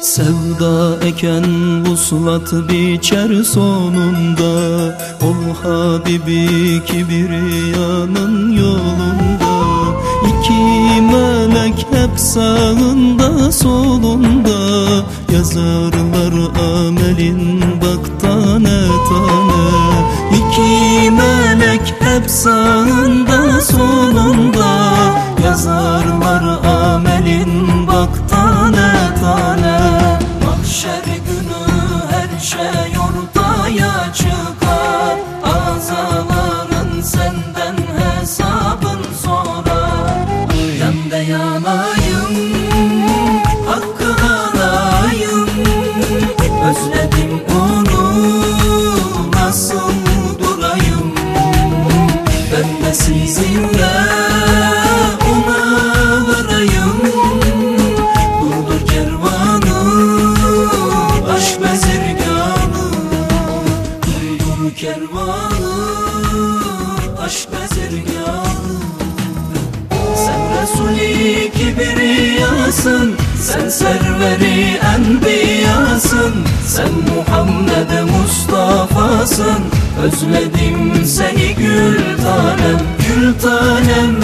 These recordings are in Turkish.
Sevda eken vuslat biçer sonunda Ol Habibi kibriyanın yolunda. İki melek hep sağında solunda. Yazarlar amelin bak tane tane. İki melek hep sağında solunda. Yazarlar Özledim onu nasıl durayım? Ben de sizinle ona varayım Durdur kervanı aşk bezirganı Durdur kervanı aşk bezirganı Sen Resul-i Kibriyasın Sen serveri enbiyasın Sen Muhammed Mustafa'sın. Özledim seni gül tanem Gül tanem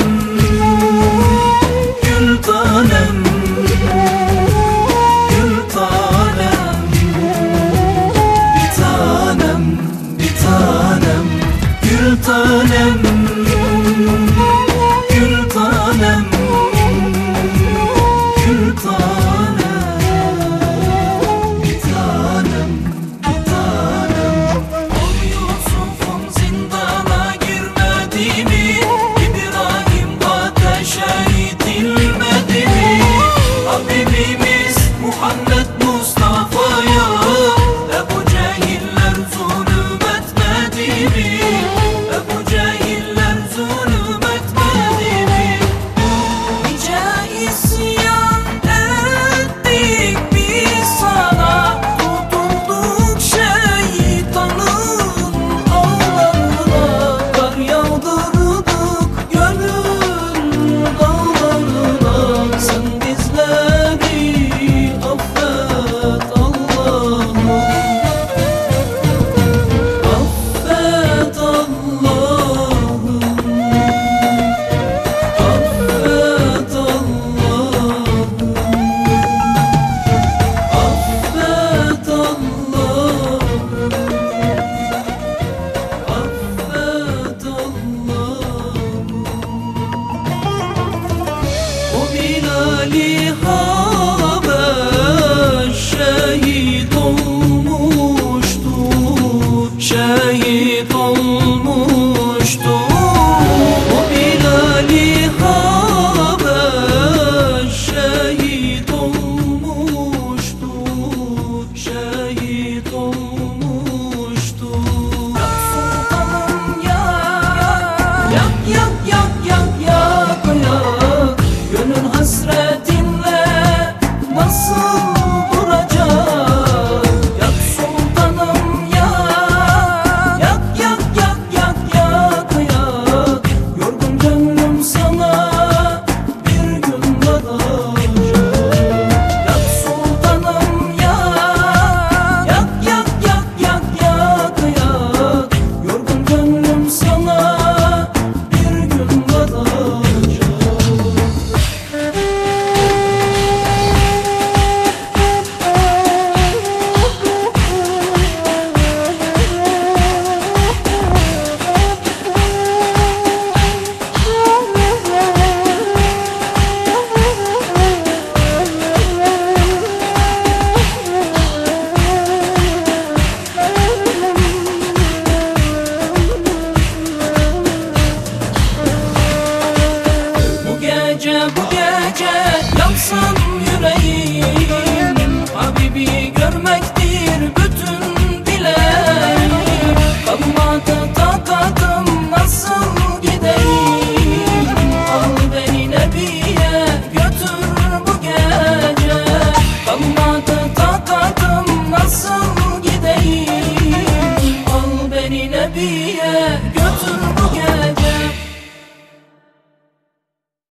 Bilal-i Habeş şehit olmuştu Şehit olmuştu. O Bilal-i Habeş şehit olmuştu Şehit olmuştu. Yak sultanım yak Yak yak yak yak yak yüreğim. Habibi görmek